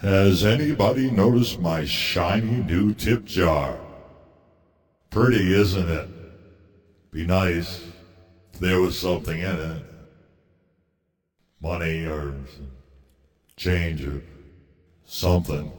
Has anybody noticed my shiny new tip jar? Pretty, isn't it? Be nice if there was something in it. Money or change or something.